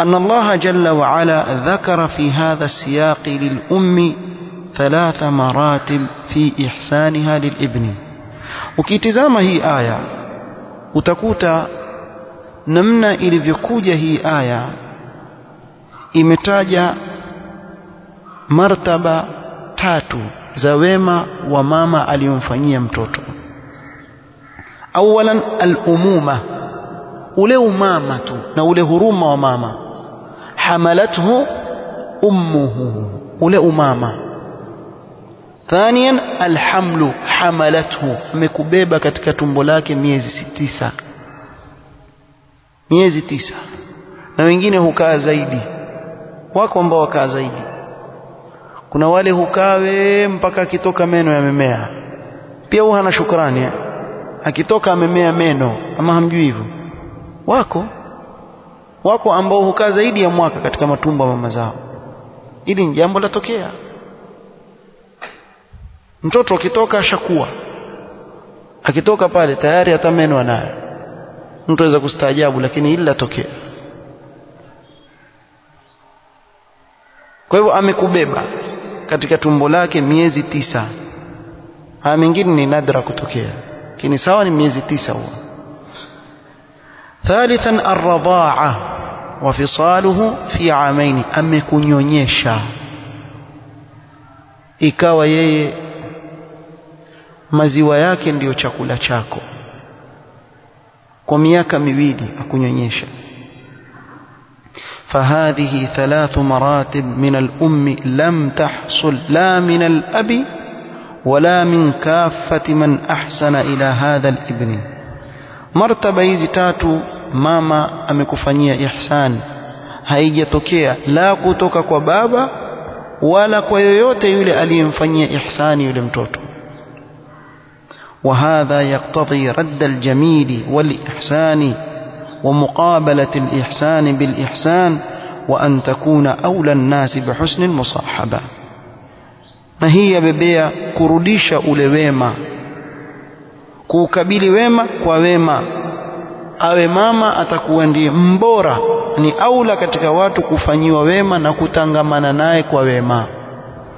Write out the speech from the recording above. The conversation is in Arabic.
أن الله جل وعلا ذكر في هذا السياق للأم ثلاث مراتب في إحسانها للابن. وكيتزام هي آية وتكوت نمنا إلى ذكوجة هي آية إمتاج مرتبة تاتو زويمة وماما أليمفانية متوتو. أولا الأمومة ule umama tu na ule huruma hamalathu ummuhu ule umama. Thaniyan alhamlu hamalathu amekubeba katika tumbo lake miezi tisa. Miezi tisa. Na wengine hukaa zaidi. Wako ambao wakaa zaidi. Kuna wale hukawe mpaka akitoka meno yamemea. Pia huwa hana shukrani. Akitoka amemea meno. Ama hamjui hivyo. Wako wako ambao hukaa zaidi ya mwaka katika matumbo mama zao. Ili ni jambo latokea mtoto akitoka ashakuwa akitoka pale tayari hata meno anayo. Mtu aweza kustaajabu lakini ili latokea kwa hivyo amekubeba katika tumbo lake miezi tisa. Haya mengine ni nadra kutokea. Lakini sawa ni miezi tisa huo ثالثا الرضاعة وفصاله في عامين أم كنيونيشا. إكاوا يي مزيوا يكن ديو شاكولا شاكو. كمياكا ميويدي أكنيونيشا. فهذه ثلاث مراتب من الأم لم تحصل لا من الأب ولا من كافة من أحسن إلى هذا الإبن. مرتبة إذا mama amekufanyia ihsan haijatokea la kutoka kwa baba wala kwa yoyote yule aliyemfanyia ihsani yule mtoto وهذا يقتضي رد الجميل والإحسان ومقابلة الإحسان بالإحسان وأن تكون أولى الناس بحسن المصاحبة نهي ببيع كرديش أولي ويما kuukabili wema kwa wema awe mama atakuwa ndiye mbora ni aula katika watu kufanyiwa wema na kutangamana naye kwa wema